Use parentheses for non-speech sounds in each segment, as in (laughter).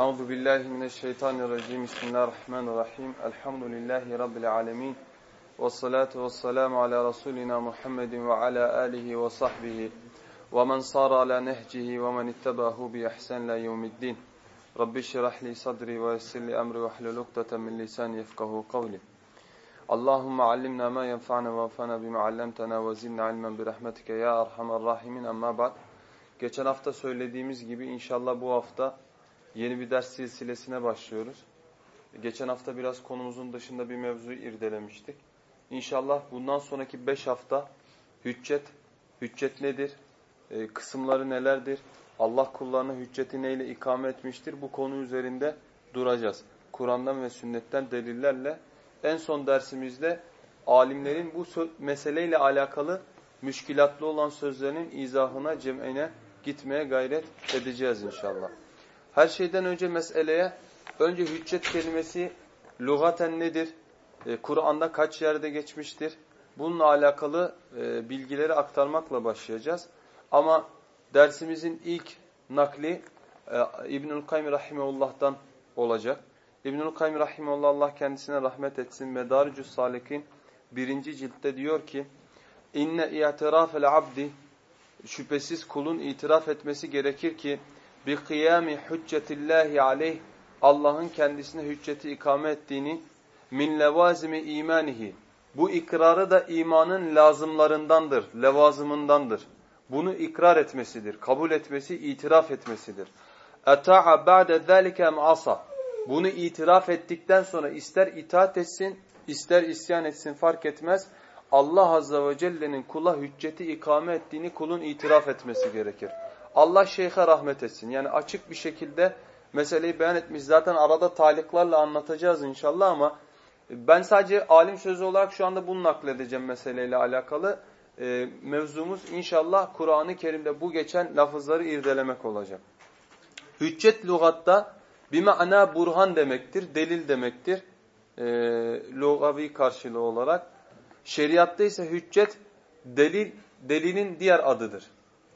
Euzu billahi mineşşeytanirracim. Bismillahirrahmanirrahim. Elhamdülillahi rabbil alamin. Ves salatu vesselamu ala rasulina Muhammedin ve ala alihi ve sahbihi ve men sara ala nehcihi ve men ittabahu bi ihsan la yevmiddin. Rabbi şrah li sadri ve yessir li emri ve hlul ukdeten min lisani yefkahu kavli. Allahumme allimna ma yenfa'na ve enfa'na bima allamtana ve zidna ilmen bi rahmetike ya erhamer rahimin. Amma ba'd. Geçen hafta söylediğimiz gibi inşallah bu hafta yeni bir ders silsilesine başlıyoruz. Geçen hafta biraz konumuzun dışında bir mevzuyu irdelemiştik. İnşallah bundan sonraki beş hafta hüccet, hüccet nedir, e, kısımları nelerdir, Allah kullarına hücceti neyle ikame etmiştir bu konu üzerinde duracağız. Kur'an'dan ve sünnetten delillerle en son dersimizde alimlerin bu meseleyle alakalı müşkilatlı olan sözlerinin izahına, cem'ine gitmeye gayret edeceğiz inşallah. Her şeyden önce meseleye, önce hüccet kelimesi lugaten nedir? E, Kur'an'da kaç yerde geçmiştir? Bununla alakalı e, bilgileri aktarmakla başlayacağız. Ama dersimizin ilk nakli e, İbnül Kayyum Rahimehullah'tan olacak. İbnül Kayyum Rahimeullah Allah kendisine rahmet etsin. Medaricus Salik'in birinci ciltte diyor ki İnne i'tirafel abdi şüphesiz kulun itiraf etmesi gerekir ki bi kıyami hüccetillahi aleyh Allah'ın kendisine hücceti ikame ettiğini min levazimi imanihi bu ikrarı da imanın lazımlarındandır, levazımındandır. Bunu ikrar etmesidir, kabul etmesi, itiraf etmesidir. Eta'a ba'de zâlike asa. Bunu itiraf ettikten sonra ister itaat etsin, ister isyan etsin fark etmez. Allah Azze ve Celle'nin kula hücceti ikame ettiğini kulun itiraf etmesi gerekir. Allah şeyhe rahmet etsin. Yani açık bir şekilde meseleyi beyan etmiş. Zaten arada taliklarla anlatacağız inşallah ama ben sadece alim sözü olarak şu anda bunu nakledeceğim meseleyle alakalı. E, mevzumuz inşallah Kur'an-ı Kerim'de bu geçen lafızları irdelemek olacak. Hüccet lügatta bir ma'na burhan demektir, delil demektir. E, lugavi karşılığı olarak. Şeriatta ise hüccet delil, delilin diğer adıdır.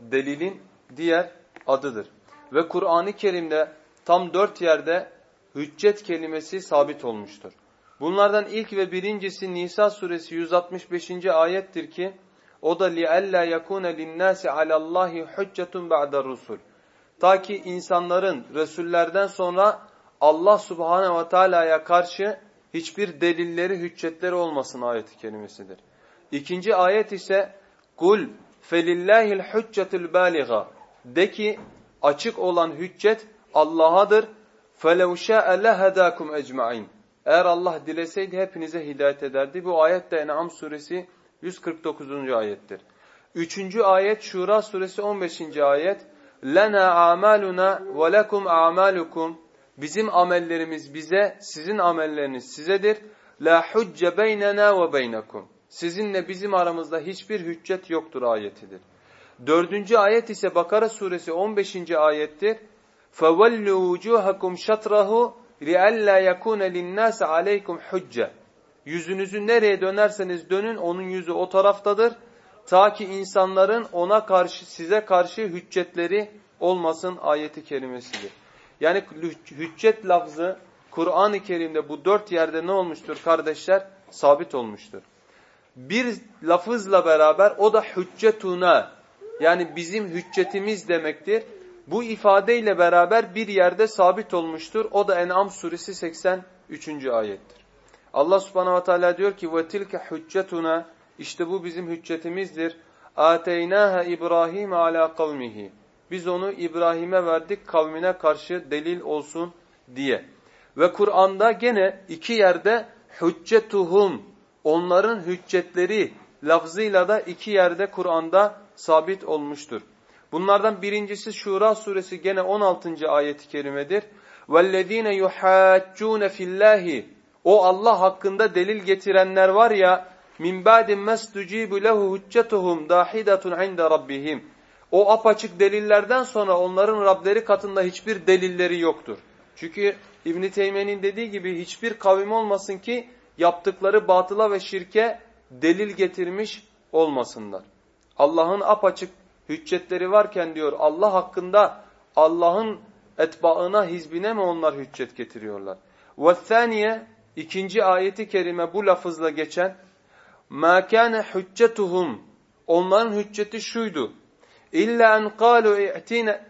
Delilin diğer adıdır. Ve Kur'an-ı Kerim'de tam dört yerde hüccet kelimesi sabit olmuştur. Bunlardan ilk ve birincisi Nisa suresi 165. ayettir ki o da لِأَلَّا يَكُونَ لِلنَّاسِ عَلَى اللّٰهِ حُجَّةٌ بَعْدَ الرُّسُلِ Ta ki insanların Resullerden sonra Allah subhanehu ve teala'ya karşı hiçbir delilleri, hüccetleri olmasın ayeti kelimesidir. İkinci ayet ise kul felillahil hüccetul baliga de ki açık olan hüccet Allah'adır. فَلَوْ شَاءَ لَهَدَاكُمْ اَجْمَعِينَ Eğer Allah dileseydi hepinize hidayet ederdi. Bu ayet de En'am suresi 149. ayettir. Üçüncü ayet Şura suresi 15. ayet lena amaluna ve lekum amalukum Bizim amellerimiz bize, sizin amelleriniz sizedir. La hucce beynena ve beynekum. Sizinle bizim aramızda hiçbir hüccet yoktur ayetidir. Dördüncü ayet ise Bakara suresi 15. ayettir. فَوَلُّوا وُجُوهَكُمْ شَطْرَهُ لِأَلَّا يَكُونَ لِلنَّاسَ عَلَيْكُمْ حُجَّةً Yüzünüzü nereye dönerseniz dönün onun yüzü o taraftadır. Ta ki insanların ona karşı size karşı hüccetleri olmasın ayeti kerimesidir. Yani hüccet lafzı Kur'an-ı Kerim'de bu dört yerde ne olmuştur kardeşler? Sabit olmuştur. Bir lafızla beraber o da hüccetuna yani bizim hüccetimiz demektir. Bu ifadeyle beraber bir yerde sabit olmuştur. O da En'am suresi 83. ayettir. Allah subhanahu ve teala diyor ki وَتِلْكَ hüccetuna işte bu bizim hüccetimizdir. اَتَيْنَاهَا İbrahim ala kavmihi biz onu İbrahim'e verdik kavmine karşı delil olsun diye. Ve Kur'an'da gene iki yerde hüccetuhum onların hüccetleri lafzıyla da iki yerde Kur'an'da sabit olmuştur. Bunlardan birincisi Şura suresi gene 16. ayeti kerimedir. وَالَّذ۪ينَ يُحَاجُّونَ فِي اللّٰهِ O Allah hakkında delil getirenler var ya min ba'din mesducibu lehu hüccetuhum dahidatun inde rabbihim. O apaçık delillerden sonra onların Rableri katında hiçbir delilleri yoktur. Çünkü İbn Teymiye'nin dediği gibi hiçbir kavim olmasın ki yaptıkları batıla ve şirke delil getirmiş olmasınlar. Allah'ın apaçık hüccetleri varken diyor Allah hakkında Allah'ın etbaına, hizbine mi onlar hüccet getiriyorlar? وَالثَّانِيَ ikinci ayeti kerime bu lafızla geçen مَا كَانَ حُجَّتُهُمْ Onların hücceti şuydu. İlla en qalu i'tina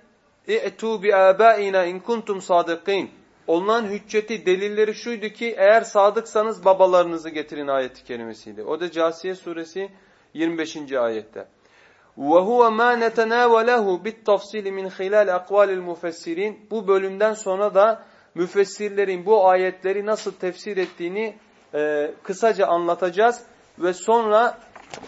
i'tu bi abaina in kuntum sadikin. Onların hücceti, delilleri şuydu ki eğer sadıksanız babalarınızı getirin ayeti kerimesiydi. O da Casiye suresi 25. ayette. وَهُوَ مَا نَتَنَاوَلَهُ بِالتَّفْصِيلِ مِنْ خِلَالِ اَقْوَالِ الْمُفَسِّرِينَ Bu bölümden sonra da müfessirlerin bu ayetleri nasıl tefsir ettiğini e, kısaca anlatacağız. Ve sonra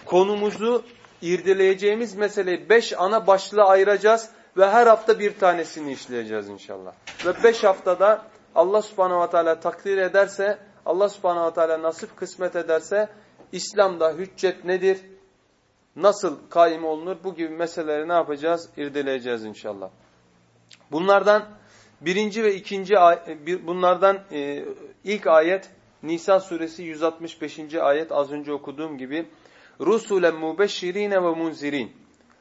konumuzu irdeleyeceğimiz meseleyi beş ana başlığa ayıracağız ve her hafta bir tanesini işleyeceğiz inşallah. Ve beş haftada Allah subhanahu wa ta'ala takdir ederse, Allah subhanahu wa ta'ala nasip kısmet ederse İslam'da hüccet nedir? Nasıl kaim olunur? Bu gibi meseleleri ne yapacağız? İrdeleyeceğiz inşallah. Bunlardan birinci ve ikinci bunlardan e, ilk ayet Nisa suresi 165. ayet az önce okuduğum gibi rusulen mubeşşirine ve munzirin.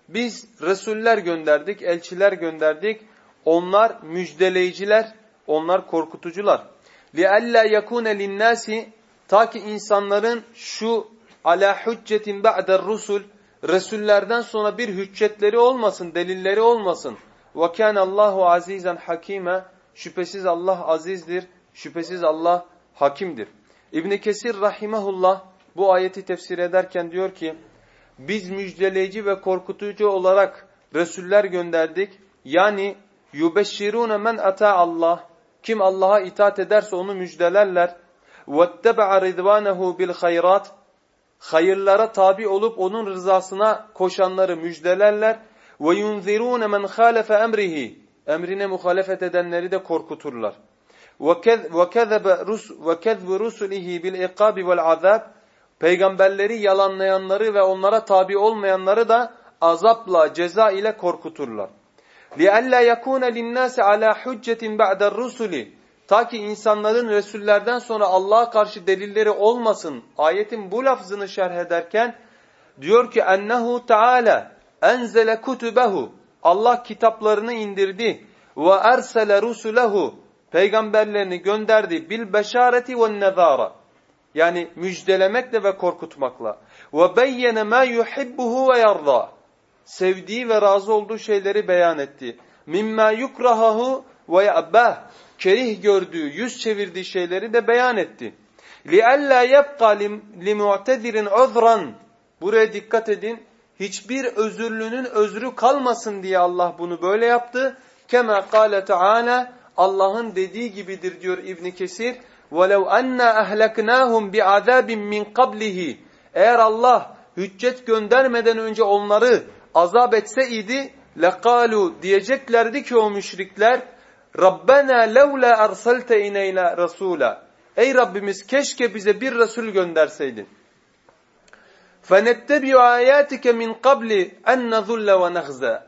Biz resuller gönderdik, elçiler gönderdik. Onlar müjdeleyiciler, onlar korkutucular. لِأَلَّا يَكُونَ لِلنَّاسِ Ta ki insanların şu ala hüccetin ba'der rusul Resullerden sonra bir hüccetleri olmasın, delilleri olmasın. وَكَانَ Allahu azizan hakime Şüphesiz Allah azizdir, şüphesiz Allah hakimdir. İbn Kesir rahimehullah bu ayeti tefsir ederken diyor ki biz müjdeleyici ve korkutucu olarak resuller gönderdik. Yani yubeşşirune men ata Allah kim Allah'a itaat ederse onu müjdelerler. وَاتَّبَعَ رِضْوَانَهُ بِالْخَيْرَاتِ Hayırlara tabi olup onun rızasına koşanları müjdelerler. وَيُنْذِرُونَ مَنْ خَالَفَ اَمْرِهِ Emrine muhalefet edenleri de korkuturlar. وَكَذْبُ رُسُلِهِ بِالْاِقَابِ وَالْعَذَابِ Peygamberleri yalanlayanları ve onlara tabi olmayanları da azapla, ceza ile korkuturlar. لِأَلَّا يَكُونَ لِلنَّاسِ عَلَى حُجَّةٍ بَعْدَ الرُّسُلِ Ta ki insanların Resullerden sonra Allah'a karşı delilleri olmasın. Ayetin bu lafzını şerh ederken diyor ki ennehu Teala enzele kutubehu Allah kitaplarını indirdi ve ersele rusulehu peygamberlerini gönderdi bil beşareti ve nezara yani müjdelemekle ve korkutmakla. Ve beyyene ma yuhibbuhu ve yarda. Sevdiği ve razı olduğu şeyleri beyan etti. Mimma yukrahahu ve ya'bah Kerih gördüğü, yüz çevirdiği şeyleri de beyan etti. لِأَلَّا يَبْقَى لِمُعْتَذِرٍ عُذْرًا Buraya dikkat edin. Hiçbir özürlünün özrü kalmasın diye Allah bunu böyle yaptı. Kema kâle Teala Allah'ın dediği gibidir diyor İbn Kesir. وَلَوْ أَنَّا أَهْلَكْنَاهُمْ بِعَذَابٍ مِّنْ قَبْلِهِ Eğer Allah hüccet göndermeden önce onları azap etseydi لَقَالُوا diyeceklerdi ki o müşrikler Rabbena levla arsalte ineyna rasula. Ey Rabbimiz keşke bize bir Resul gönderseydin. فَنَتَّبِعُ آيَاتِكَ مِنْ قَبْلِ اَنْ نَذُلَّ وَنَخْزَى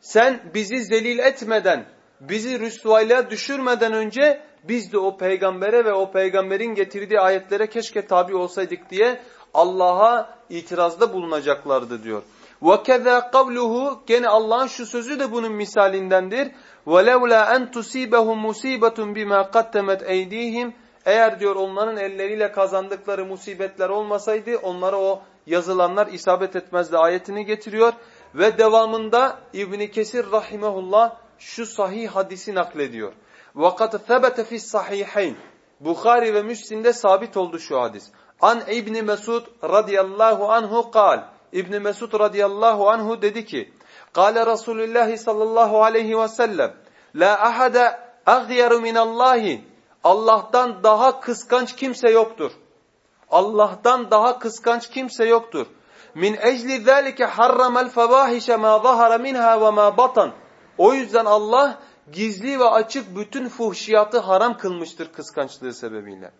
Sen bizi zelil etmeden, bizi rüsvaylığa düşürmeden önce biz de o peygambere ve o peygamberin getirdiği ayetlere keşke tabi olsaydık diye Allah'a itirazda bulunacaklardı diyor. وَكَذَا قَوْلُهُ Gene Allah'ın şu sözü de bunun misalindendir. وَلَوْلَا أَنْ تُسِيبَهُمْ مُسِيبَةٌ بِمَا قَدَّمَتْ اَيْد۪يهِمْ Eğer diyor onların elleriyle kazandıkları musibetler olmasaydı onlara o yazılanlar isabet etmezdi ayetini getiriyor. Ve devamında İbni Kesir rahimehullah şu sahih hadisi naklediyor. وَقَدْ ثَبَتَ فِي الصَّحِيحَيْنِ Bukhari ve Müslim'de sabit oldu şu hadis. An İbni Mesud radıyallahu anhu kal. İbn Mesud radıyallahu anhu dedi ki: "Kale Resulullah sallallahu aleyhi ve sellem: La ahada aghyaru minallahi. Allah'tan daha kıskanç kimse yoktur. Allah'tan daha kıskanç kimse yoktur. Min ecli zalike harramal fawahisha ma zahara minha ve ma batan. O yüzden Allah gizli ve açık bütün fuhşiyatı haram kılmıştır kıskançlığı sebebiyle.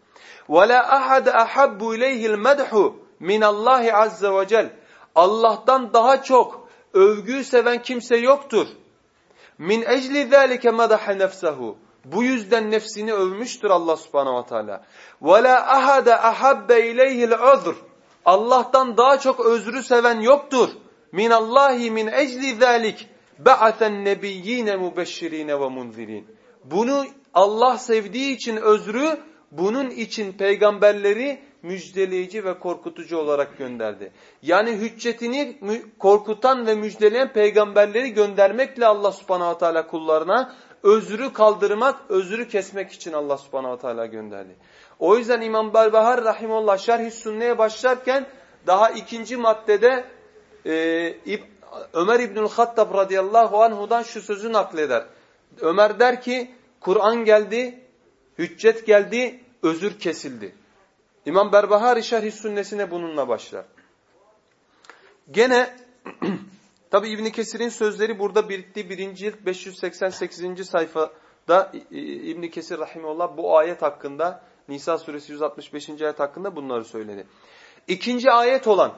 Ve la ahad ahabbu ileyhi'l medhu min Allah azze ve cel. Allah'tan daha çok övgüyü seven kimse yoktur. Min ecli zâlike madaha nefsehu. Bu yüzden nefsini övmüştür Allah subhanahu wa ta'ala. Ve la ahade ahabbe ileyhil uzr. Allah'tan daha çok özrü seven yoktur. Min Allahi min ecli zalik. ba'aten nebiyyine mubeşşirine ve munzirin. Bunu Allah sevdiği için özrü, bunun için peygamberleri müjdeleyici ve korkutucu olarak gönderdi. Yani hüccetini korkutan ve müjdeleyen peygamberleri göndermekle Allah subhanahu teala kullarına özrü kaldırmak, özrü kesmek için Allah subhanahu teala gönderdi. O yüzden İmam Berbahar rahimullah şerh-i sünneye başlarken daha ikinci maddede e, Ömer İbnül Hattab radıyallahu anhudan şu sözü nakleder. Ömer der ki Kur'an geldi, hüccet geldi, özür kesildi. İmam Berbahari şerh-i sünnesine bununla başlar. Gene (clears throat) tabi İbn Kesir'in sözleri burada birikti. Birinci cilt 588. sayfada İbn Kesir rahimullah bu ayet hakkında Nisa suresi 165. ayet hakkında bunları söyledi. İkinci ayet olan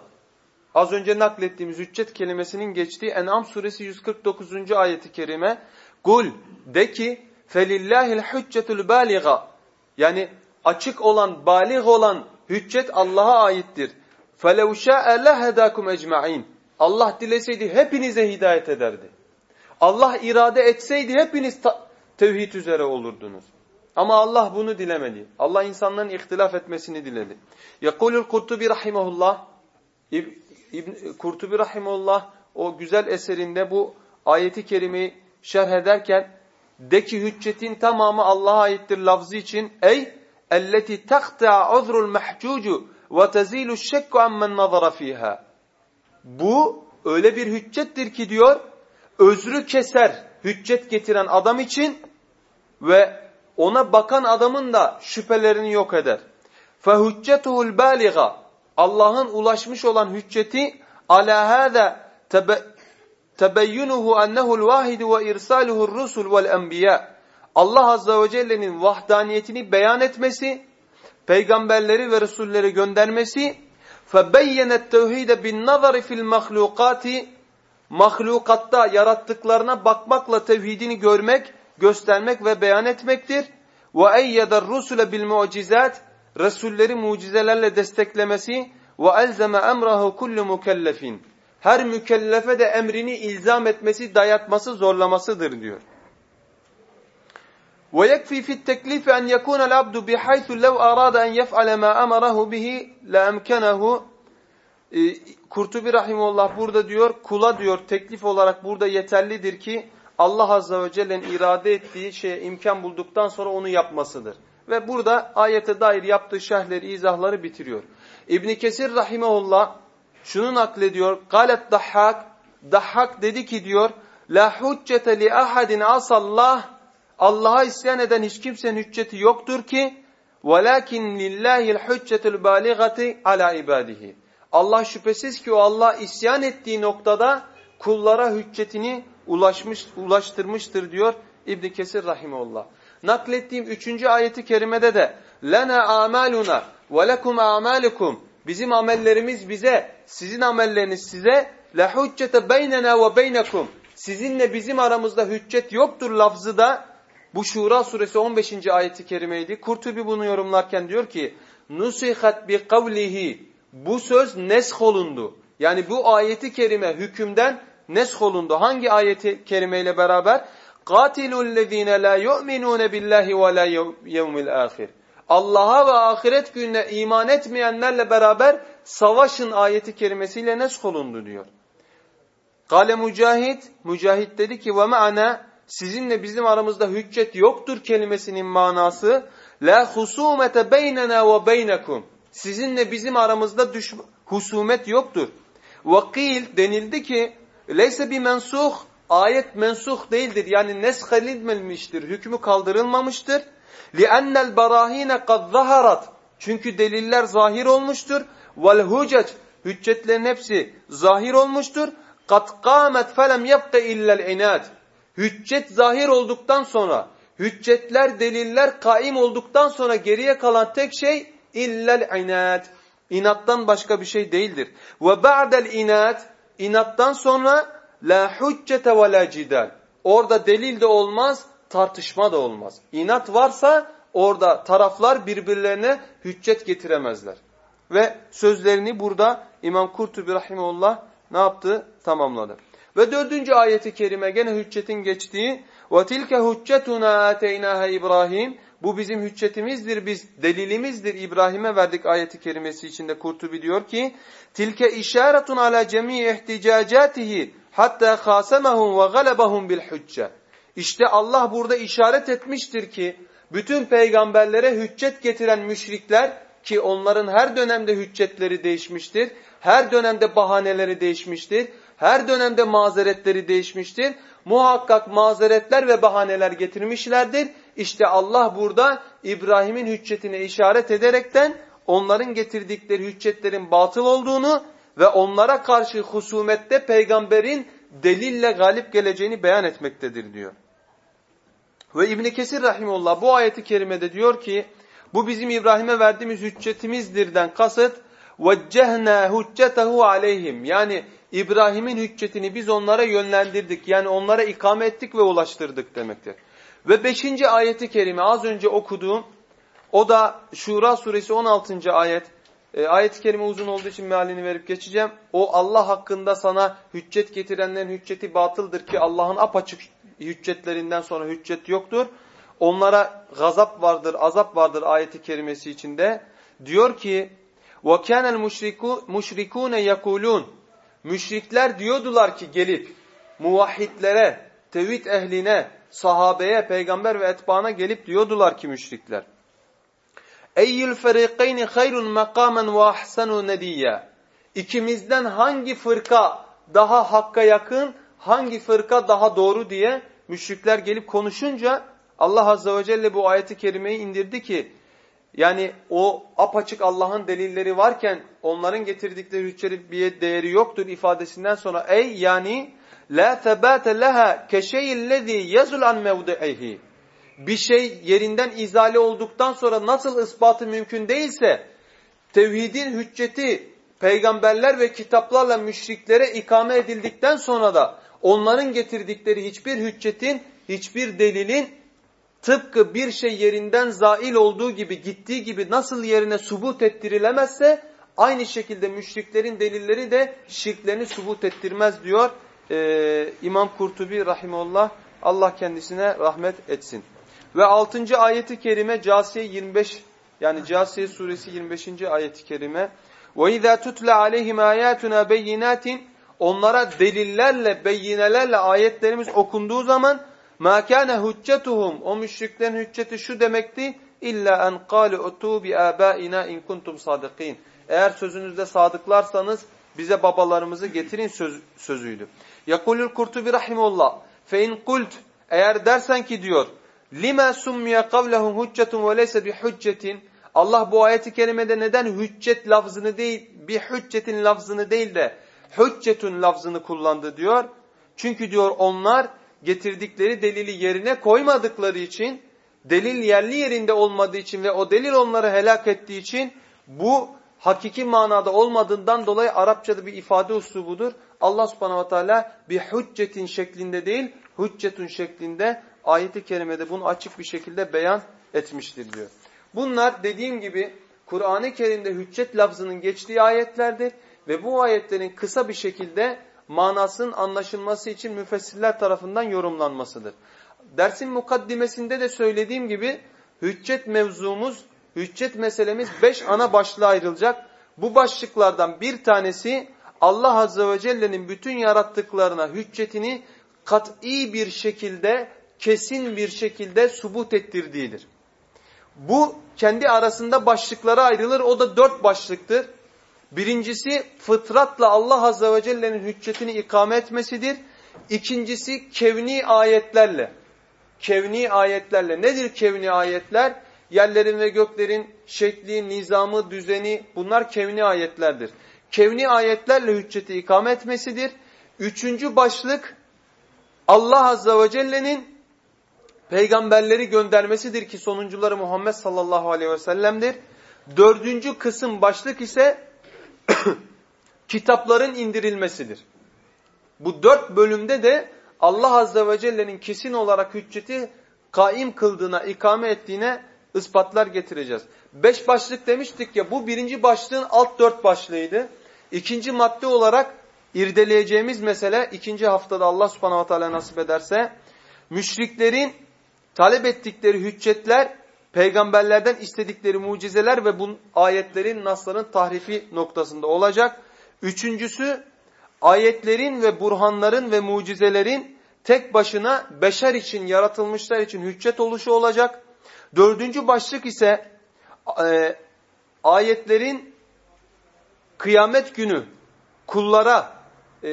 az önce naklettiğimiz hüccet kelimesinin geçtiği En'am suresi 149. ayeti kerime Kul de ki felillahil hüccetul baliga yani açık olan, balik olan hüccet Allah'a aittir. فَلَوْ شَاءَ لَهَدَاكُمْ اَجْمَعِينَ Allah dileseydi hepinize hidayet ederdi. Allah irade etseydi hepiniz tevhid üzere olurdunuz. Ama Allah bunu dilemedi. Allah insanların ihtilaf etmesini diledi. Yakulul Kurtubi rahimehullah İbn Kurtubi rahimehullah o güzel eserinde bu ayeti kerimeyi şerh ederken de ki hüccetin tamamı Allah'a aittir lafzı için ey elleti takta uzrul mahcucu ve tezilu şekku ammen nazara fiha. Bu öyle bir hüccettir ki diyor özrü keser hüccet getiren adam için ve ona bakan adamın da şüphelerini yok eder. فَهُجَّتُهُ الْبَالِغَ Allah'ın ulaşmış olan hücceti ala hâzâ tebeyyunuhu ennehu'l vahid ve irsaluhu'r rusul vel enbiya. Allah azze ve celle'nin vahdaniyetini beyan etmesi, peygamberleri ve resulleri göndermesi, فَبَيَّنَ التَّوْحِيدَ بِالنَّظَرِ فِي الْمَخْلُوقَاتِ Mahlukatta yarattıklarına bakmakla tevhidini görmek, göstermek ve beyan etmektir. وَاَيَّدَ الرُّسُلَ بِالْمُعْجِزَاتِ Resulleri mucizelerle desteklemesi وَاَلْزَمَ اَمْرَهُ كُلُّ مُكَلَّفٍ Her mükellefe de emrini ilzam etmesi, dayatması, zorlamasıdır diyor. ويكفي في التكليف أن يكون العبد بحيث لو أراد أن يفعل ما أمره به لأمكنه Kurtubi Rahimullah burada diyor kula diyor teklif olarak burada yeterlidir ki Allah Azze ve Celle'nin irade ettiği şeye imkan bulduktan sonra onu yapmasıdır. Ve burada ayete dair yaptığı şerhleri, izahları bitiriyor. İbn Kesir Rahimullah şunu naklediyor. Galet Dahhak, Dahhak dedi ki diyor, La huccete li ahadin asallah Allah'a isyan eden hiç kimsenin hücceti yoktur ki وَلَكِنْ لِلّٰهِ الْحُجَّةُ الْبَالِغَةِ عَلَى ibadihi. Allah şüphesiz ki o Allah isyan ettiği noktada kullara hüccetini ulaşmış, ulaştırmıştır diyor İbn Kesir rahimullah. Naklettiğim üçüncü ayeti kerimede de lena amaluna ve lekum amalukum bizim amellerimiz bize sizin amelleriniz size la huccete beynena ve beynekum sizinle bizim aramızda hüccet yoktur lafzı da bu Şura suresi 15. ayeti kerimeydi. Kurtubi bunu yorumlarken diyor ki nusihat bi kavlihi bu söz nesh olundu. Yani bu ayeti kerime hükümden nesh olundu. Hangi ayeti kerimeyle beraber? قَاتِلُوا الَّذ۪ينَ لَا يُؤْمِنُونَ بِاللّٰهِ وَلَا يَوْمِ الْآخِرِ Allah'a ve ahiret gününe iman etmeyenlerle beraber savaşın ayeti kerimesiyle nesk olundu diyor. Kale Mücahit, Mücahit dedi ki ve ma'ana sizinle bizim aramızda hüccet yoktur kelimesinin manası la husumete beynena ve beynekum. Sizinle bizim aramızda düş husumet yoktur. Vakil denildi ki leyse bir mensuh ayet mensuh değildir. Yani nesk edilmemiştir. Hükmü kaldırılmamıştır. لِأَنَّ الْبَرَاهِينَ قَدْ ظَهَرَتْ Çünkü deliller zahir olmuştur. وَالْهُجَجْ Hüccetlerin hepsi zahir olmuştur. قَدْ قَامَتْ فَلَمْ يَبْقَ اِلَّا الْاِنَادِ Hüccet zahir olduktan sonra, hüccetler, deliller kaim olduktan sonra geriye kalan tek şey illel inat. İnattan başka bir şey değildir. Ve ba'del inat, inattan sonra la hüccete ve la cidal. Orada delil de olmaz, tartışma da olmaz. İnat varsa orada taraflar birbirlerine hüccet getiremezler. Ve sözlerini burada İmam Kurtubi Rahimullah ne yaptı? Tamamladı. Ve dördüncü ayeti kerime gene hüccetin geçtiği وَتِلْكَ هُجَّتُنَا آتَيْنَاهَا İbrahim Bu bizim hüccetimizdir, biz delilimizdir. İbrahim'e verdik ayeti kerimesi içinde Kurtubi diyor ki tilke işaretun ala cemii ihticacatihi hatta khasamahum ve galabahum bil hücce. İşte Allah burada işaret etmiştir ki bütün peygamberlere hüccet getiren müşrikler ki onların her dönemde hüccetleri değişmiştir. Her dönemde bahaneleri değişmiştir. Her dönemde mazeretleri değişmiştir. Muhakkak mazeretler ve bahaneler getirmişlerdir. İşte Allah burada İbrahim'in hüccetine işaret ederekten onların getirdikleri hüccetlerin batıl olduğunu ve onlara karşı husumette peygamberin delille galip geleceğini beyan etmektedir diyor. Ve İbn Kesir rahimullah bu ayeti kerimede diyor ki bu bizim İbrahim'e verdiğimiz hüccetimizdirden kasıt vecehna hüccetehu aleyhim yani İbrahim'in hüccetini biz onlara yönlendirdik. Yani onlara ikame ettik ve ulaştırdık demektir. Ve beşinci ayeti kerime az önce okuduğum o da Şura suresi 16. ayet. E, ayet-i kerime uzun olduğu için mealini verip geçeceğim. O Allah hakkında sana hüccet getirenlerin hücceti batıldır ki Allah'ın apaçık hüccetlerinden sonra hüccet yoktur. Onlara gazap vardır, azap vardır ayeti kerimesi içinde. Diyor ki وَكَانَ الْمُشْرِكُونَ يَقُولُونَ Müşrikler diyordular ki gelip muvahhidlere, tevhid ehline, sahabeye, peygamber ve etbana gelip diyordular ki müşrikler. Eyyül ferikayni hayrun makamen ve ahsenu nediyya. İkimizden hangi fırka daha hakka yakın, hangi fırka daha doğru diye müşrikler gelip konuşunca Allah Azze ve Celle bu ayeti kerimeyi indirdi ki yani o apaçık Allah'ın delilleri varken onların getirdikleri hücceli bir değeri yoktur ifadesinden sonra ey yani la tebate leha keşeyillezî yazul an mevdi'ihi bir şey yerinden izale olduktan sonra nasıl ispatı mümkün değilse tevhidin hücceti peygamberler ve kitaplarla müşriklere ikame edildikten sonra da onların getirdikleri hiçbir hüccetin, hiçbir delilin tıpkı bir şey yerinden zail olduğu gibi, gittiği gibi nasıl yerine subut ettirilemezse aynı şekilde müşriklerin delilleri de şirklerini subut ettirmez diyor ee, İmam Kurtubi rahimullah. Allah kendisine rahmet etsin. Ve 6. ayeti kerime Casiye 25 yani Casiye suresi 25. ayeti kerime وَاِذَا تُتْلَ عَلَيْهِمْ آيَاتُنَا بَيِّنَاتٍ Onlara delillerle, beyinelerle ayetlerimiz okunduğu zaman مَا كَانَ hüccetuhum O müşriklerin hücceti şu demekti. İlla en قَالُ اُتُوا بِآبَائِنَا in kuntum صَادِقِينَ Eğer sözünüzde sadıklarsanız bize babalarımızı getirin söz, sözüydü. Yakulul Kurtubi rahimullah. Fe in kult eğer dersen ki diyor lima summiye kavlehum hüccetun ve leyse bi hüccetin Allah bu ayeti kerimede neden hüccet lafzını değil bir hüccetin lafzını değil de hüccetun lafzını kullandı diyor. Çünkü diyor onlar getirdikleri delili yerine koymadıkları için delil yerli yerinde olmadığı için ve o delil onları helak ettiği için bu hakiki manada olmadığından dolayı Arapçada bir ifade uslubudur. Allah subhanahu ve teala bir hüccetin şeklinde değil, hüccetun şeklinde ayeti kerimede bunu açık bir şekilde beyan etmiştir diyor. Bunlar dediğim gibi Kur'an-ı Kerim'de hüccet lafzının geçtiği ayetlerdir ve bu ayetlerin kısa bir şekilde manasının anlaşılması için müfessirler tarafından yorumlanmasıdır. Dersin mukaddimesinde de söylediğim gibi hüccet mevzumuz, hüccet meselemiz beş ana başlığa ayrılacak. Bu başlıklardan bir tanesi Allah Azze ve Celle'nin bütün yarattıklarına hüccetini kat'i bir şekilde, kesin bir şekilde subut ettirdiğidir. Bu kendi arasında başlıklara ayrılır. O da dört başlıktır. Birincisi fıtratla Allah Azze ve Celle'nin hüccetini ikame etmesidir. İkincisi kevni ayetlerle. Kevni ayetlerle. Nedir kevni ayetler? Yerlerin ve göklerin şekli, nizamı, düzeni bunlar kevni ayetlerdir. Kevni ayetlerle hücceti ikame etmesidir. Üçüncü başlık Allah Azze ve Celle'nin peygamberleri göndermesidir ki sonuncuları Muhammed sallallahu aleyhi ve sellem'dir. Dördüncü kısım başlık ise (coughs) kitapların indirilmesidir. Bu dört bölümde de Allah Azze ve Celle'nin kesin olarak hücceti kaim kıldığına, ikame ettiğine ispatlar getireceğiz. Beş başlık demiştik ya bu birinci başlığın alt dört başlığıydı. İkinci madde olarak irdeleyeceğimiz mesele ikinci haftada Allah subhanahu teala nasip ederse müşriklerin talep ettikleri hüccetler peygamberlerden istedikleri mucizeler ve bu ayetlerin, nasların tahrifi noktasında olacak. Üçüncüsü ayetlerin ve burhanların ve mucizelerin tek başına beşer için, yaratılmışlar için hüccet oluşu olacak. Dördüncü başlık ise e, ayetlerin kıyamet günü kullara e,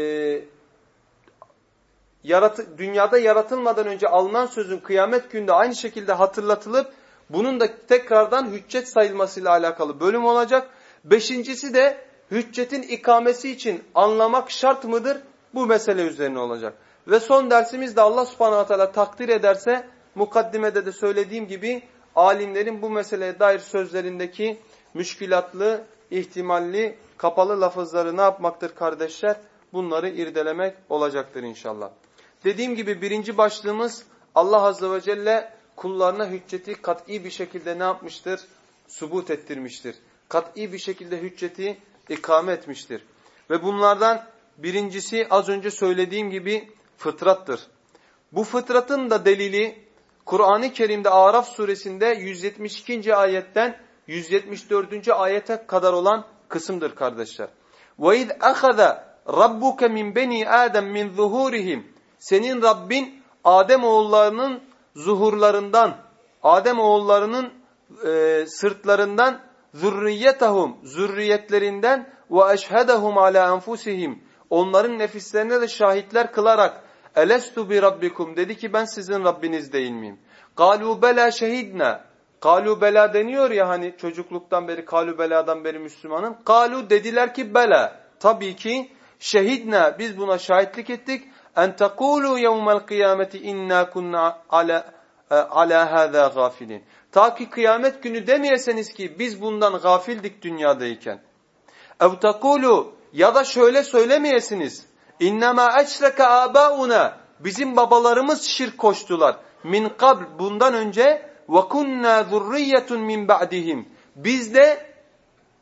yaratı, dünyada yaratılmadan önce alınan sözün kıyamet günde aynı şekilde hatırlatılıp bunun da tekrardan hüccet sayılmasıyla alakalı bölüm olacak. Beşincisi de hüccetin ikamesi için anlamak şart mıdır? Bu mesele üzerine olacak. Ve son dersimiz de Allah subhanahu teala takdir ederse mukaddimede de söylediğim gibi alimlerin bu meseleye dair sözlerindeki müşkilatlı, ihtimalli, kapalı lafızları ne yapmaktır kardeşler? Bunları irdelemek olacaktır inşallah. Dediğim gibi birinci başlığımız Allah Azze ve Celle kullarına hücceti kat'i bir şekilde ne yapmıştır? Subut ettirmiştir. Kat'i bir şekilde hücceti ikame etmiştir. Ve bunlardan birincisi az önce söylediğim gibi fıtrattır. Bu fıtratın da delili Kur'an-ı Kerim'de Araf suresinde 172. ayetten 174. ayete kadar olan kısımdır kardeşler. وَاِذْ اَخَذَ رَبُّكَ مِنْ بَنِي آدَمْ مِنْ ظُهُورِهِمْ Senin Rabbin Adem oğullarının zuhurlarından, Adem oğullarının e, sırtlarından zürriyetahum, zürriyetlerinden ve eşhedehum ala enfusihim. Onların nefislerine de şahitler kılarak Elestu bi rabbikum dedi ki ben sizin Rabbiniz değil miyim? Galu bela şehidna. Kalu bela deniyor ya hani çocukluktan beri kalu beladan beri Müslümanın. Kalu dediler ki bela. Tabii ki şehidna biz buna şahitlik ettik. En tekulu yevmel kıyameti inna kunna ala e, ala hâzâ gafilin. Ta ki kıyamet günü demeyeseniz ki biz bundan gafildik dünyadayken. Ev tekulu ya da şöyle söylemeyesiniz. İnnemâ eşreke âbâuna. Bizim babalarımız şirk koştular. Min kabl bundan önce ve kunnâ zurriyetun min ba'dihim. Biz de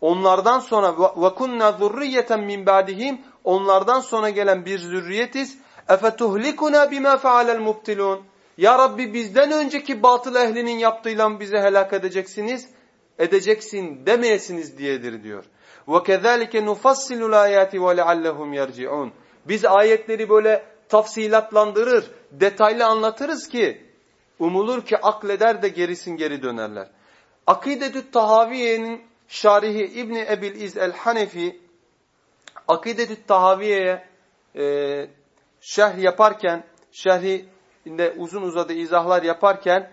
onlardan sonra ve kunnâ zurriyeten min ba'dihim onlardan sonra gelen bir zürriyetiz. Efetuhlikuna bima fealel mubtilun. Ya Rabbi bizden önceki batıl ehlinin yaptığıyla bizi helak edeceksiniz, edeceksin demeyesiniz diyedir diyor. وَكَذَٰلِكَ نُفَصِّلُ الْآيَاتِ وَلَعَلَّهُمْ يَرْجِعُونَ Biz ayetleri böyle tafsilatlandırır, detaylı anlatırız ki umulur ki akleder de gerisin geri dönerler. Akidetü Tahaviye'nin şarihi İbni Ebil İz el-Hanefi Akidetü Tahaviye'ye e, şerh yaparken, şerhi uzun uzadı izahlar yaparken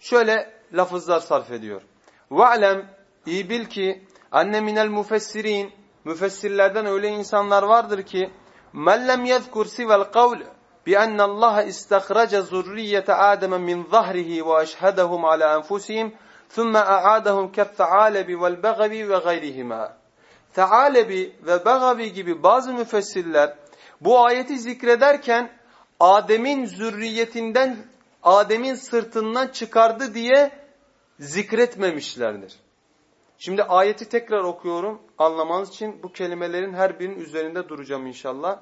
şöyle lafızlar sarf ediyor. Ve'lem iyi bil ki anne minel mufessirin müfessirlerden öyle insanlar vardır ki men lem yezkur sivel kavl bi enne Allah istahraca zurriyete Adem min zahrihi ve eşhedehum ala enfusihim thumma a'adahum ke'thalebi vel bagavi ve gayrihima. Thalebi ve bagavi gibi bazı müfessirler bu ayeti zikrederken Adem'in zürriyetinden, Adem'in sırtından çıkardı diye zikretmemişlerdir. Şimdi ayeti tekrar okuyorum anlamanız için bu kelimelerin her birinin üzerinde duracağım inşallah.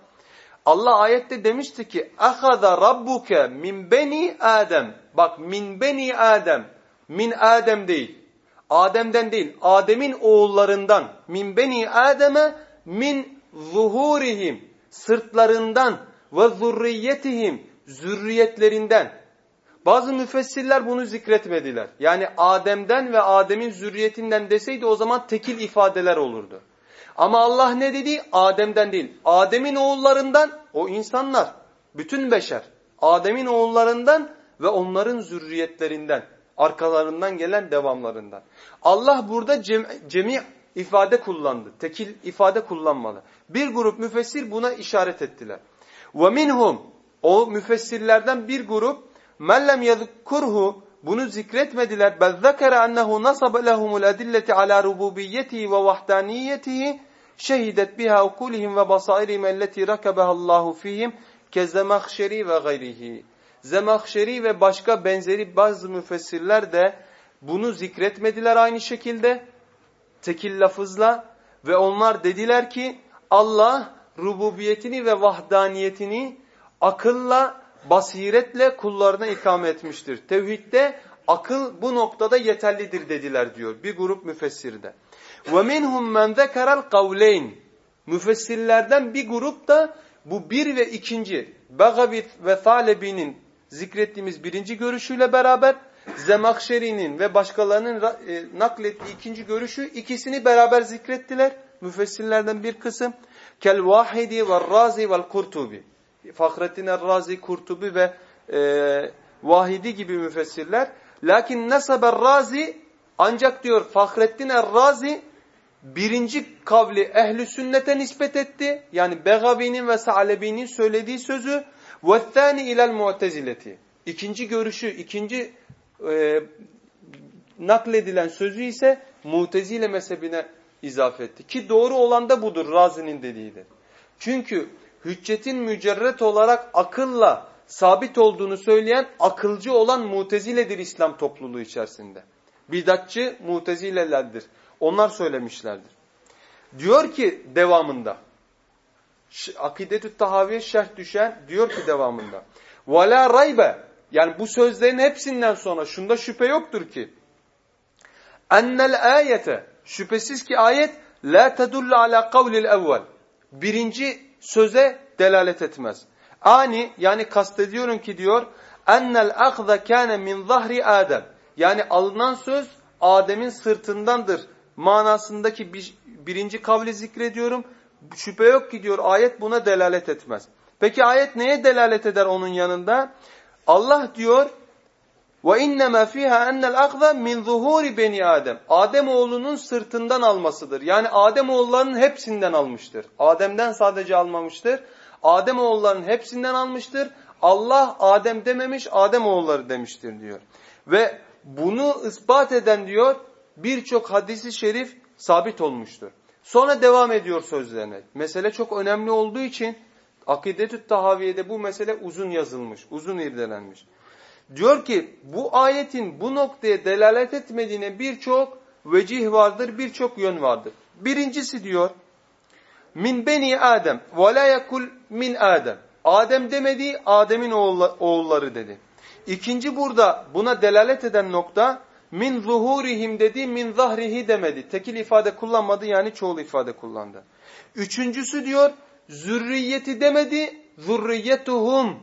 Allah ayette demişti ki ahada rabbuke min beni Adem. Bak min beni Adem. Min Adem değil. Adem'den değil. Adem'in oğullarından. Min beni Adem'e min zuhurihim. Sırtlarından ve zurriyetihim zürriyetlerinden. Bazı müfessirler bunu zikretmediler. Yani Adem'den ve Adem'in zürriyetinden deseydi o zaman tekil ifadeler olurdu. Ama Allah ne dedi? Adem'den değil. Adem'in oğullarından o insanlar, bütün beşer. Adem'in oğullarından ve onların zürriyetlerinden, arkalarından gelen devamlarından. Allah burada cem, cemi ifade kullandı. Tekil ifade kullanmadı. Bir grup müfessir buna işaret ettiler. وَمِنْهُمْ O müfessirlerden bir grup مَنْ لَمْ يَذْكُرْهُ Bunu zikretmediler. بَلْ ذَكَرَ أَنَّهُ نَصَبَ لَهُمُ الْأَدِلَّةِ عَلَى رُبُوبِيَّتِهِ وَوَحْدَانِيَّتِهِ şehidet biha ukulihim ve basairihim elleti rakabahallahu fihim kezemahşeri ve gayrihi. Zemahşeri ve başka benzeri bazı müfessirler de bunu zikretmediler aynı şekilde tekil lafızla ve onlar dediler ki Allah rububiyetini ve vahdaniyetini akılla, basiretle kullarına ikame etmiştir. Tevhidde akıl bu noktada yeterlidir dediler diyor bir grup müfessirde. وَمِنْهُمْ مَنْ ذَكَرَ الْقَوْلَيْنِ Müfessirlerden bir grup da bu bir ve ikinci Begavit ve Thalebi'nin zikrettiğimiz birinci görüşüyle beraber Zemakşeri'nin ve başkalarının e, naklettiği ikinci görüşü ikisini beraber zikrettiler. Müfessirlerden bir kısım. Kel vahidi ve razi vel kurtubi. Fahrettin el-Razi, Kurtubi ve e, Vahidi gibi müfessirler. Lakin neseber razi ancak diyor Fahrettin el-Razi birinci kavli ehli sünnete nispet etti. Yani Begavi'nin ve Sa'lebi'nin söylediği sözü وَالثَّانِ ilal mu'tezileti. İkinci görüşü, ikinci e, nakledilen sözü ise Mutezile mezhebine izafe etti. Ki doğru olan da budur Razi'nin dediğidir. Çünkü hüccetin mücerret olarak akılla sabit olduğunu söyleyen akılcı olan muteziledir İslam topluluğu içerisinde. Bidatçı mutezilelerdir. Onlar söylemişlerdir. Diyor ki devamında Akidetü Tahaviye şerh düşen diyor ki devamında وَلَا raybe yani bu sözlerin hepsinden sonra şunda şüphe yoktur ki ennel ayete şüphesiz ki ayet la tedullu ala kavlil evvel birinci söze delalet etmez. Ani yani kastediyorum ki diyor ennel akza kâne min zahri Adem. Yani alınan söz Adem'in sırtındandır manasındaki bir, birinci kavli zikrediyorum. Şüphe yok ki diyor ayet buna delalet etmez. Peki ayet neye delalet eder onun yanında? Allah diyor ve innema fiha enel akza min zuhuri beni Adem. Adem oğlunun sırtından almasıdır. Yani Adem oğullarının hepsinden almıştır. Adem'den sadece almamıştır. Adem oğullarının hepsinden almıştır. Allah Adem dememiş, Adem oğulları demiştir diyor. Ve bunu ispat eden diyor birçok hadisi şerif sabit olmuştur. Sonra devam ediyor sözlerine. Mesele çok önemli olduğu için Akidetü Tahaviye'de bu mesele uzun yazılmış, uzun irdelenmiş. Diyor ki bu ayetin bu noktaya delalet etmediğine birçok vecih vardır, birçok yön vardır. Birincisi diyor min beni Adem ve la yakul min Adem. Adem demedi, Adem'in oğulları dedi. İkinci burada buna delalet eden nokta min zuhurihim dedi, min zahrihi demedi. Tekil ifade kullanmadı yani çoğul ifade kullandı. Üçüncüsü diyor zürriyeti demedi, zürriyetuhum.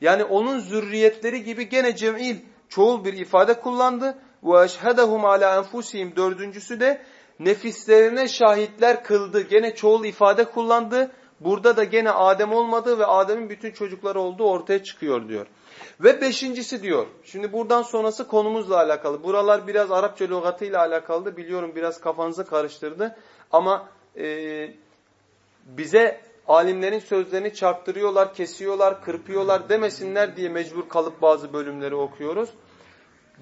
Yani onun zürriyetleri gibi gene cem'il çoğul bir ifade kullandı. Ve eşhedehum ala enfusihim dördüncüsü de nefislerine şahitler kıldı. Gene çoğul ifade kullandı. Burada da gene Adem olmadı ve Adem'in bütün çocukları olduğu ortaya çıkıyor diyor. Ve beşincisi diyor. Şimdi buradan sonrası konumuzla alakalı. Buralar biraz Arapça lügatıyla alakalı. Biliyorum biraz kafanızı karıştırdı. Ama e, bize alimlerin sözlerini çarptırıyorlar, kesiyorlar, kırpıyorlar demesinler diye mecbur kalıp bazı bölümleri okuyoruz.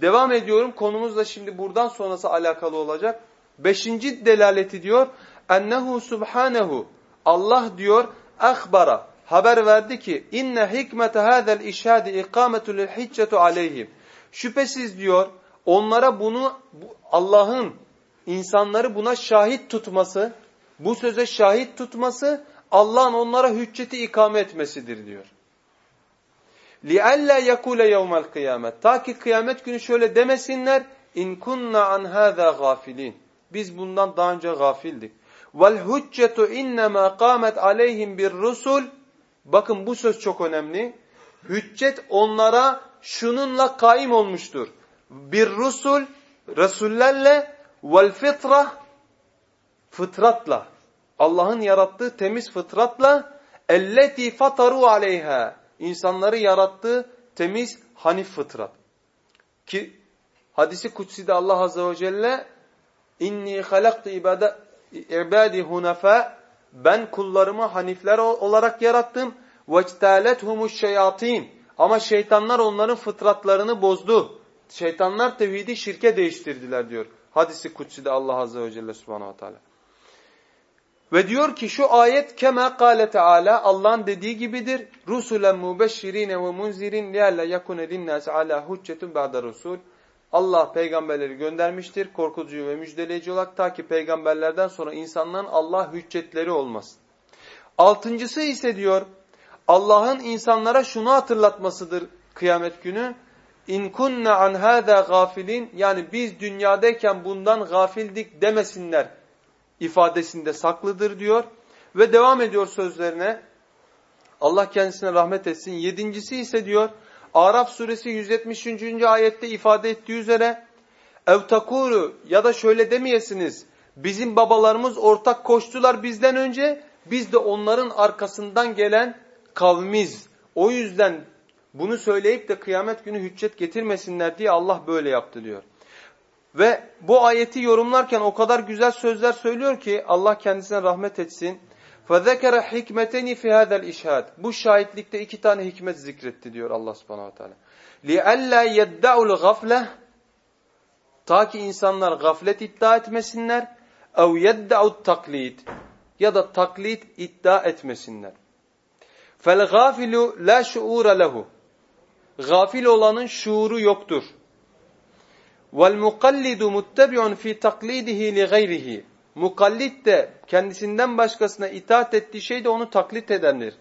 Devam ediyorum. Konumuz da şimdi buradan sonrası alakalı olacak. Beşinci delaleti diyor. Ennehu subhanehu. Allah diyor akbara haber verdi ki inne hikmete hadel işhadi ikametu lil hiccetu aleyhim. Şüphesiz diyor onlara bunu Allah'ın insanları buna şahit tutması, bu söze şahit tutması Allah'ın onlara hücceti ikame etmesidir diyor. لِأَلَّا يَكُولَ يَوْمَ الْقِيَامَةِ Ta ki kıyamet günü şöyle demesinler, اِنْ كُنَّا عَنْ هَذَا غَافِلِينَ Biz bundan daha önce gafildik. وَالْهُجَّةُ اِنَّمَا قَامَتْ عَلَيْهِمْ بِالرُّسُلِ Bakın bu söz çok önemli. Hüccet onlara şununla kaim olmuştur. Bir rusul, Resullerle vel fitra, fıtratla. Allah'ın yarattığı temiz fıtratla elleti fataru aleyha insanları yarattığı temiz hanif fıtrat. Ki hadisi kutsi'de Allah azze ve celle inni halaktu ibadi hunafa ben kullarımı hanifler olarak yarattım vectalethumuş şeyatin ama şeytanlar onların fıtratlarını bozdu. Şeytanlar tevhidi şirke değiştirdiler diyor. Hadisi kutsi'de Allah azze ve celle subhanahu teala. Ve diyor ki şu ayet kema kâle teâlâ Allah'ın dediği gibidir. Rusulen mubeşşirine ve munzirin lialla yakune linnâse alâ hüccetun ba'da rusul. Allah peygamberleri göndermiştir korkutucu ve müjdeleyici olarak ta ki peygamberlerden sonra insanların Allah hüccetleri olmasın. Altıncısı ise diyor Allah'ın insanlara şunu hatırlatmasıdır kıyamet günü. İn kunna an hada gafilin yani biz dünyadayken bundan gafildik demesinler ifadesinde saklıdır diyor. Ve devam ediyor sözlerine. Allah kendisine rahmet etsin. Yedincisi ise diyor Araf suresi 173. ayette ifade ettiği üzere ev takuru ya da şöyle demeyesiniz. Bizim babalarımız ortak koştular bizden önce. Biz de onların arkasından gelen kavmiz. O yüzden bunu söyleyip de kıyamet günü hüccet getirmesinler diye Allah böyle yaptı diyor. Ve bu ayeti yorumlarken o kadar güzel sözler söylüyor ki Allah kendisine rahmet etsin. فَذَكَرَ حِكْمَتَنِ فِي هَذَا الْاِشْهَادِ Bu şahitlikte iki tane hikmet zikretti diyor Allah subhanahu wa ta'ala. لِأَلَّا يَدَّعُ الْغَفْلَةِ Ta ki insanlar gaflet iddia etmesinler. اَوْ يَدَّعُ التَّقْلِيدِ Ya da taklit iddia etmesinler. فَالْغَافِلُ لَا شُعُورَ لَهُ Gafil olanın şuuru yoktur. Vel mukallidu muttabi'un fi taklidihi li gayrihi. Mukallit de kendisinden başkasına itaat ettiği şey de onu taklit edendir.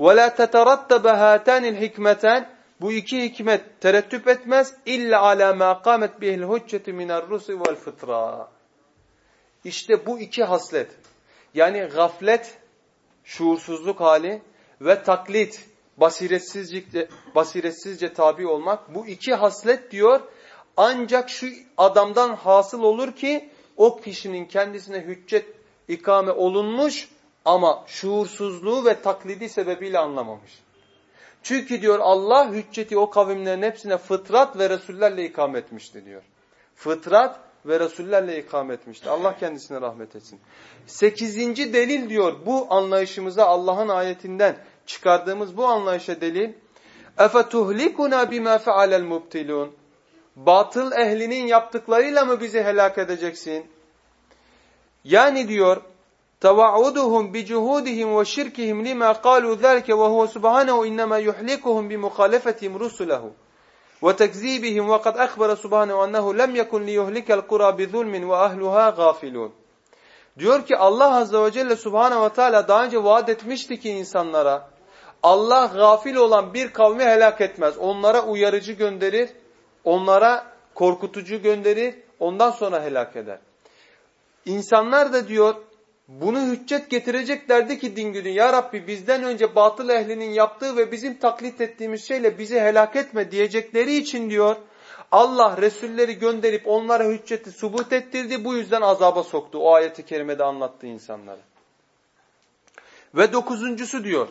Ve la teterattabe hatanil hikmeten bu iki hikmet terettüp etmez illa ala ma kamet bihil huccetu minar rusi vel fıtra. İşte bu iki haslet. Yani gaflet, şuursuzluk hali ve taklit, basiretsizce, basiretsizce tabi olmak. Bu iki haslet diyor ancak şu adamdan hasıl olur ki o kişinin kendisine hüccet ikame olunmuş ama şuursuzluğu ve taklidi sebebiyle anlamamış. Çünkü diyor Allah hücceti o kavimlerin hepsine fıtrat ve Resullerle ikame etmişti diyor. Fıtrat ve Resullerle ikame etmişti. Allah kendisine rahmet etsin. Sekizinci delil diyor bu anlayışımıza Allah'ın ayetinden çıkardığımız bu anlayışa delil. اَفَتُهْلِكُنَا بِمَا فَعَلَ الْمُبْتِلُونَ batıl ehlinin yaptıklarıyla mı bizi helak edeceksin? Yani diyor tevauduhum bi cuhudihim ve şirkihim lima qalu zalike ve huve subhanahu innema yuhlikuhum bi muhalefetihim rusulahu ve tekzibihim ve kad akhbara subhanahu ennehu lem. Diyor ki Allah azze ve celle subhanahu ve teala daha önce vaat etmişti ki insanlara Allah gafil olan bir kavmi helak etmez. Onlara uyarıcı gönderir onlara korkutucu gönderir, ondan sonra helak eder. İnsanlar da diyor bunu hüccet getireceklerdi ki din günü ya Rabbi bizden önce batıl ehlinin yaptığı ve bizim taklit ettiğimiz şeyle bizi helak etme diyecekleri için diyor Allah Resulleri gönderip onlara hücceti subut ettirdi bu yüzden azaba soktu o ayeti kerimede anlattığı insanları. Ve dokuzuncusu diyor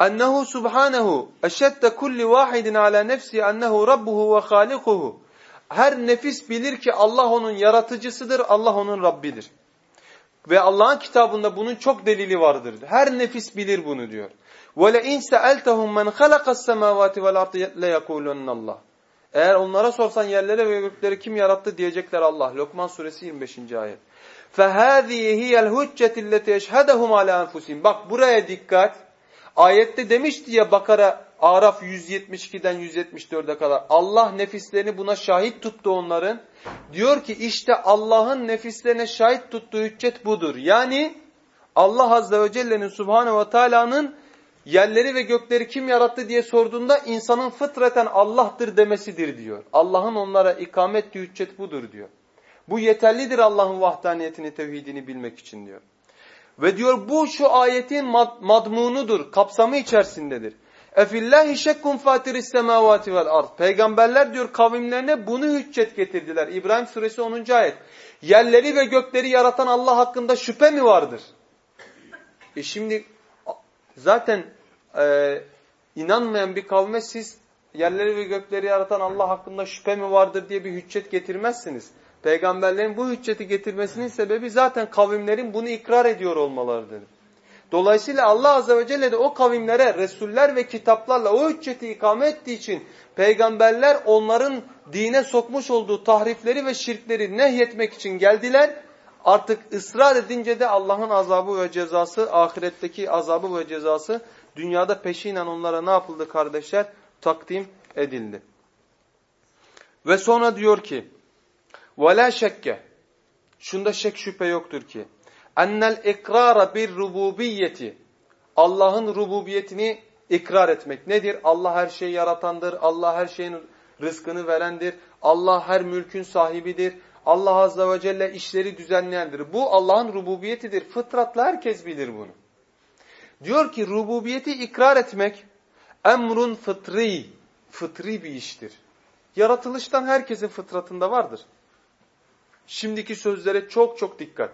ennehu subhanehu eşedde kulli vahidin ala nefsi ennehu rabbuhu ve halikuhu. Her nefis bilir ki Allah onun yaratıcısıdır, Allah onun Rabbidir. Ve Allah'ın kitabında bunun çok delili vardır. Her nefis bilir bunu diyor. وَلَاِنْ سَأَلْتَهُمْ مَنْ خَلَقَ السَّمَاوَاتِ وَالْاَرْضِ لَيَقُولُنَّ اللّٰهِ Eğer onlara sorsan yerleri ve gökleri kim yarattı diyecekler Allah. Lokman suresi 25. ayet. فَهَذِهِ هِيَ الْهُجَّةِ الَّتِ يَشْهَدَهُمْ عَلَى أَنْفُسِهِمْ Bak buraya dikkat. Ayette demişti ya Bakara Araf 172'den 174'e kadar Allah nefislerini buna şahit tuttu onların. Diyor ki işte Allah'ın nefislerine şahit tuttuğu hüccet budur. Yani Allah Azze ve Celle'nin Subhanahu ve Teala'nın yerleri ve gökleri kim yarattı diye sorduğunda insanın fıtraten Allah'tır demesidir diyor. Allah'ın onlara ikamet ettiği hüccet budur diyor. Bu yeterlidir Allah'ın vahdaniyetini, tevhidini bilmek için diyor. Ve diyor bu şu ayetin mad madmunudur, kapsamı içerisindedir. Efillahi şekkun fatiris semavati vel ard. Peygamberler diyor kavimlerine bunu hüccet getirdiler. İbrahim suresi 10. ayet. Yerleri ve gökleri yaratan Allah hakkında şüphe mi vardır? E şimdi zaten e, inanmayan bir kavme siz yerleri ve gökleri yaratan Allah hakkında şüphe mi vardır diye bir hüccet getirmezsiniz. Peygamberlerin bu hücceti getirmesinin sebebi zaten kavimlerin bunu ikrar ediyor olmalarıdır. Dolayısıyla Allah Azze ve Celle de o kavimlere Resuller ve kitaplarla o hücceti ikame ettiği için peygamberler onların dine sokmuş olduğu tahrifleri ve şirkleri nehyetmek için geldiler. Artık ısrar edince de Allah'ın azabı ve cezası, ahiretteki azabı ve cezası dünyada peşinen onlara ne yapıldı kardeşler? Takdim edildi. Ve sonra diyor ki وَلَا şekke Şunda şek şüphe yoktur ki ennel ikrara bir rububiyeti Allah'ın rububiyetini ikrar etmek. Nedir? Allah her şeyi yaratandır. Allah her şeyin rızkını verendir. Allah her mülkün sahibidir. Allah Azze ve Celle işleri düzenleyendir. Bu Allah'ın rububiyetidir. Fıtratla herkes bilir bunu. Diyor ki rububiyeti ikrar etmek emrun fıtri, fıtri bir iştir. Yaratılıştan herkesin fıtratında vardır. Şimdiki sözlere çok çok dikkat.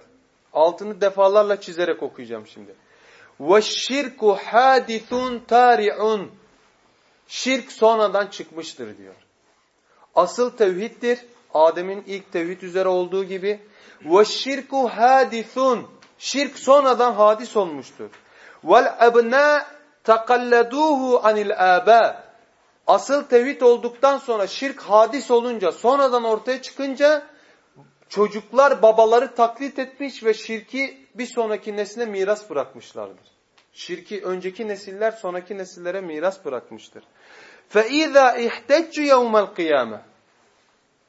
Altını defalarla çizerek okuyacağım şimdi. وَالشِّرْكُ حَادِثٌ تَارِعٌ Şirk sonradan çıkmıştır diyor. Asıl tevhiddir. Adem'in ilk tevhid üzere olduğu gibi. وَالشِّرْكُ حَادِثٌ Şirk sonradan hadis olmuştur. وَالْأَبْنَاء تَقَلَّدُوهُ عَنِ الْآبَاءِ Asıl tevhid olduktan sonra şirk hadis olunca sonradan ortaya çıkınca çocuklar babaları taklit etmiş ve şirki bir sonraki nesile miras bırakmışlardır. Şirki önceki nesiller sonraki nesillere miras bırakmıştır. فَاِذَا اِحْتَجُّ يَوْمَ الْقِيَامَةِ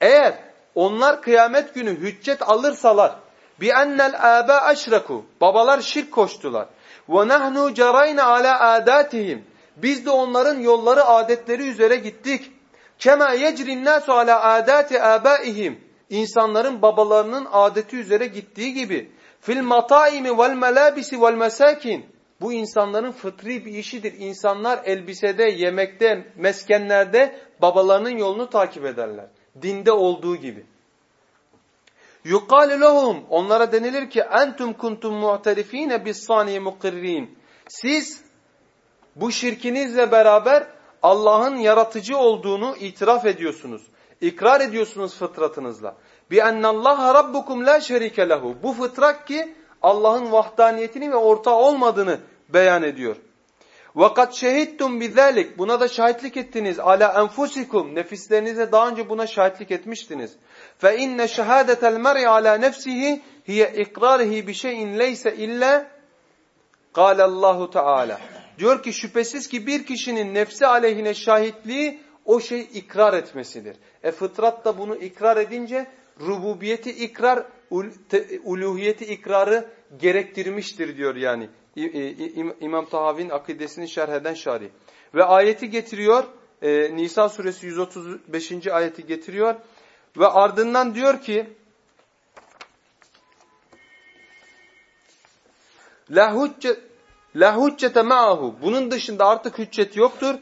Eğer onlar kıyamet günü hüccet alırsalar بِأَنَّ الْآبَا أَشْرَكُوا Babalar şirk koştular. وَنَحْنُ جَرَيْنَ عَلَى آدَاتِهِمْ Biz de onların yolları adetleri üzere gittik. كَمَا يَجْرِ النَّاسُ عَلَى آدَاتِ آبَائِهِمْ İnsanların babalarının adeti üzere gittiği gibi fil mataimi vel melabisi vel mesakin bu insanların fıtri bir işidir. İnsanlar elbisede, yemekte, meskenlerde babalarının yolunu takip ederler. Dinde olduğu gibi. Yuqal lehum onlara denilir ki entum kuntum mu'terifine bis sani mukirrin. Siz bu şirkinizle beraber Allah'ın yaratıcı olduğunu itiraf ediyorsunuz. İkrar ediyorsunuz fıtratınızla. Bi ennallaha rabbukum la şerike lehu. Bu fıtrak ki Allah'ın vahdaniyetini ve ortağı olmadığını beyan ediyor. Vakat şehittum bizalik. Buna da şahitlik ettiniz. Ala enfusikum. Nefislerinize daha önce buna şahitlik etmiştiniz. İnne şehadetel mer'i ala nefsihi hiye ikrarihi bi şeyin leyse illa Allahu Teala. Diyor ki şüphesiz ki bir kişinin nefsi aleyhine şahitliği o şey ikrar etmesidir. E fıtrat da bunu ikrar edince rububiyeti ikrar, uluhiyeti ikrarı gerektirmiştir diyor yani. İmam Tahavi'nin akidesini şerh eden şari. Ve ayeti getiriyor, e, Nisa suresi 135. ayeti getiriyor. Ve ardından diyor ki, La hüccet La hüccete. Bunun dışında artık hüccet yoktur.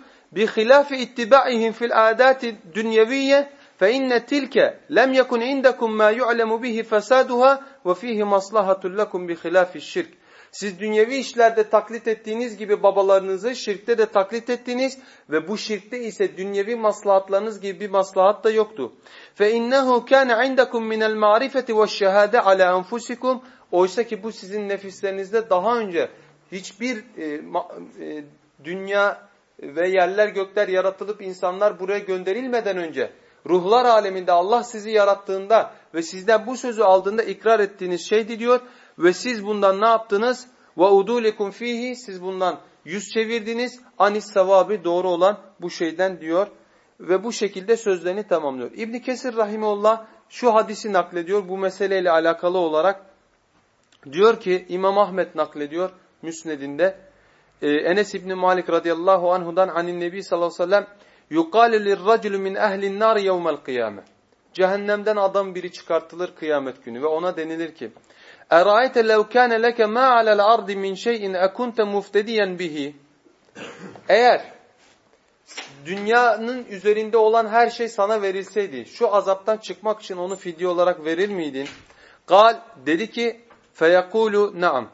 Adati dünyeviyye fe inne tilke lem yekun indakum ma yu'lemu bihi fesaduha ve fihi maslahatun lekum bi hilafi şirk. Siz dünyevi işlerde taklit ettiğiniz gibi babalarınızı şirkte de taklit ettiniz ve bu şirkte ise dünyevi maslahatlarınız gibi bir maslahat da yoktu. Fe innehu kana indakum minel ma'rifeti ve'ş-şehade ala enfusikum. Oysa ki bu sizin nefislerinizde daha önce hiçbir e, ma, e, dünya ve yerler gökler yaratılıp insanlar buraya gönderilmeden önce ruhlar aleminde Allah sizi yarattığında ve sizden bu sözü aldığında ikrar ettiğiniz şeydi diyor ve siz bundan ne yaptınız? Udulekum fihi siz bundan yüz çevirdiniz. Anis sevabı doğru olan bu şeyden diyor ve bu şekilde sözlerini tamamlıyor. İbn Kesir rahimeullah şu hadisi naklediyor bu meseleyle alakalı olarak. Diyor ki İmam Ahmet naklediyor Müsned'inde. Ee, Enes İbni Malik radıyallahu anhudan anin nebi sallallahu aleyhi ve sellem yuqalu lirraculu min ehlin nar yevmel kıyame. Cehennemden adam biri çıkartılır kıyamet günü ve ona denilir ki اَرَأَيْتَ لَوْ كَانَ لَكَ مَا عَلَى الْأَرْضِ مِنْ شَيْءٍ اَكُنْتَ مُفْتَدِيًا بِهِ Eğer dünyanın üzerinde olan her şey sana verilseydi, şu azaptan çıkmak için onu fidye olarak verir miydin? Gal dedi ki, feyekulu naam.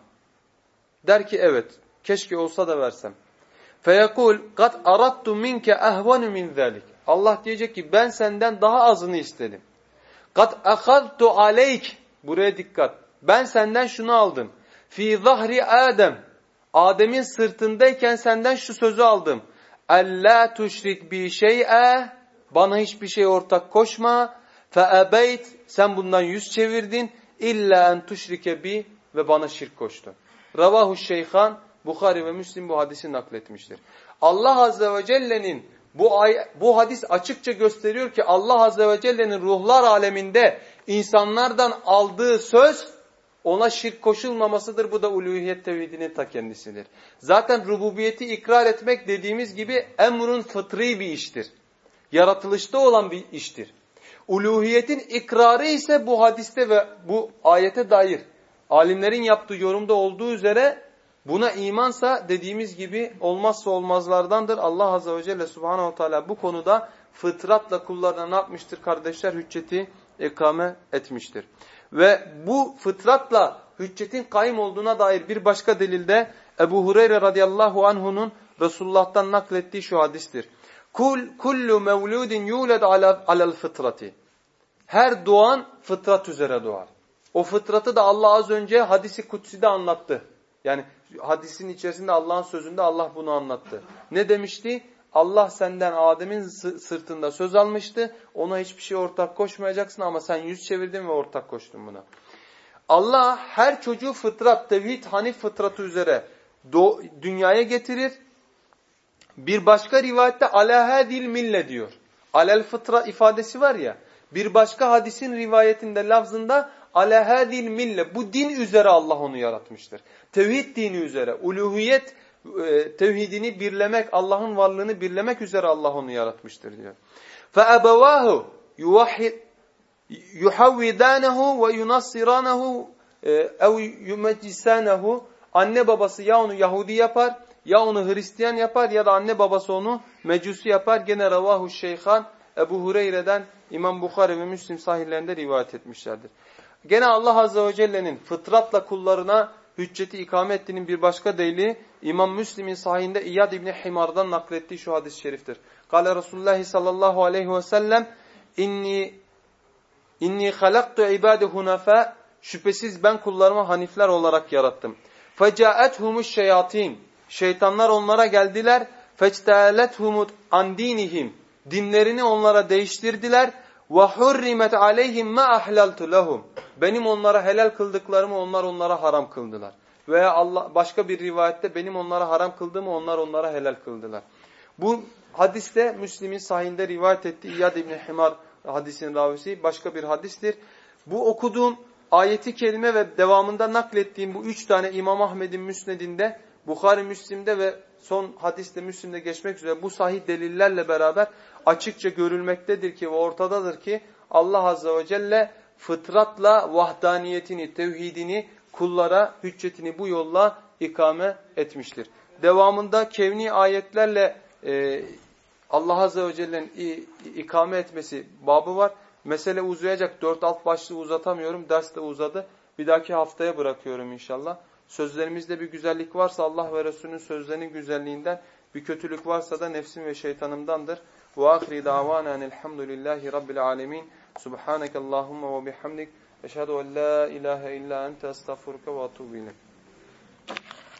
Der ki evet, keşke olsa da versem. Feyekul, kat arattu minke ehvanu min zalik. Allah diyecek ki ben senden daha azını istedim. Kat ahadtu aleyk. Buraya dikkat. Ben senden şunu aldım. Fi zahri Adem. Adem'in sırtındayken senden şu sözü aldım. Alla tuşrik bi şey'e. Bana hiçbir şey ortak koşma. Fe ebeyt. Sen bundan yüz çevirdin. İlla en tuşrike bi. Ve bana şirk koştun. Ravahu şeyhan. Bukhari ve Müslim bu hadisi nakletmiştir. Allah Azze ve Celle'nin bu, bu hadis açıkça gösteriyor ki Allah Azze ve Celle'nin ruhlar aleminde insanlardan aldığı söz ona şirk koşulmamasıdır. Bu da uluhiyet tevhidinin ta kendisidir. Zaten rububiyeti ikrar etmek dediğimiz gibi emrun fıtri bir iştir. Yaratılışta olan bir iştir. Uluhiyetin ikrarı ise bu hadiste ve bu ayete dair alimlerin yaptığı yorumda olduğu üzere buna imansa dediğimiz gibi olmazsa olmazlardandır. Allah Azze ve Celle Subhanahu Teala bu konuda fıtratla kullarına ne yapmıştır kardeşler? Hücceti ikame etmiştir. Ve bu fıtratla hüccetin kaim olduğuna dair bir başka delilde Ebu Hureyre radıyallahu anhu'nun Resulullah'tan naklettiği şu hadistir. Kul kullu mevludin yulad ala alel fıtrati. Her doğan fıtrat üzere doğar. O fıtratı da Allah az önce hadisi kutsi'de anlattı. Yani hadisin içerisinde Allah'ın sözünde Allah bunu anlattı. Ne demişti? Allah senden Adem'in sırtında söz almıştı. Ona hiçbir şey ortak koşmayacaksın ama sen yüz çevirdin ve ortak koştun buna. Allah her çocuğu fıtrat, tevhid, hanif fıtratı üzere dünyaya getirir. Bir başka rivayette alâhâdil mille diyor. Alel fıtra ifadesi var ya. Bir başka hadisin rivayetinde lafzında alehadil mille bu din üzere Allah onu yaratmıştır. Tevhid dini üzere, uluhiyet e, tevhidini birlemek, Allah'ın varlığını birlemek üzere Allah onu yaratmıştır diyor. Fe abawahu yuhavvidanehu ve yunassiranehu e, ev yumeccisanehu anne babası ya onu Yahudi yapar ya onu Hristiyan yapar ya da anne babası onu Mecusi yapar. Gene Ravahu Şeyhan Ebu Hureyre'den İmam Bukhari ve Müslim sahillerinde rivayet etmişlerdir. Gene Allah Azze ve Celle'nin fıtratla kullarına hücceti ikame ettiğinin bir başka delili İmam Müslim'in sahihinde İyad İbni Himar'dan naklettiği şu hadis-i şeriftir. Kale Resulullah sallallahu aleyhi ve sellem inni inni halaktu ibade hunafa şüphesiz ben kullarımı hanifler olarak yarattım. Fecaethumuş şeyatin şeytanlar onlara geldiler. Fectâlethumut an dinihim dinlerini onlara değiştirdiler. Ve hurrimet aleyhim ma ahlaltu lehum benim onlara helal kıldıklarımı onlar onlara haram kıldılar. Veya Allah başka bir rivayette benim onlara haram kıldığımı onlar onlara helal kıldılar. Bu hadiste Müslim'in sahinde rivayet ettiği İyad İbni Himar hadisin ravisi başka bir hadistir. Bu okuduğum ayeti kelime ve devamında naklettiğim bu üç tane İmam Ahmed'in müsnedinde, Bukhari Müslim'de ve son hadiste Müslim'de geçmek üzere bu sahih delillerle beraber açıkça görülmektedir ki ve ortadadır ki Allah Azze ve Celle fıtratla vahdaniyetini, tevhidini kullara, hüccetini bu yolla ikame etmiştir. Devamında kevni ayetlerle e, Allah Azze ve Celle'nin ikame etmesi babı var. Mesele uzayacak. Dört alt başlığı uzatamıyorum. Ders de uzadı. Bir dahaki haftaya bırakıyorum inşallah. Sözlerimizde bir güzellik varsa Allah ve Resulünün sözlerinin güzelliğinden, bir kötülük varsa da nefsim ve şeytanımdandır. Ve ahri davana elhamdülillahi rabbil alemin. Subhaneke Allahumma ve bihamdik. Eşhedü en la ilahe illa ente estağfuruke ve etûbü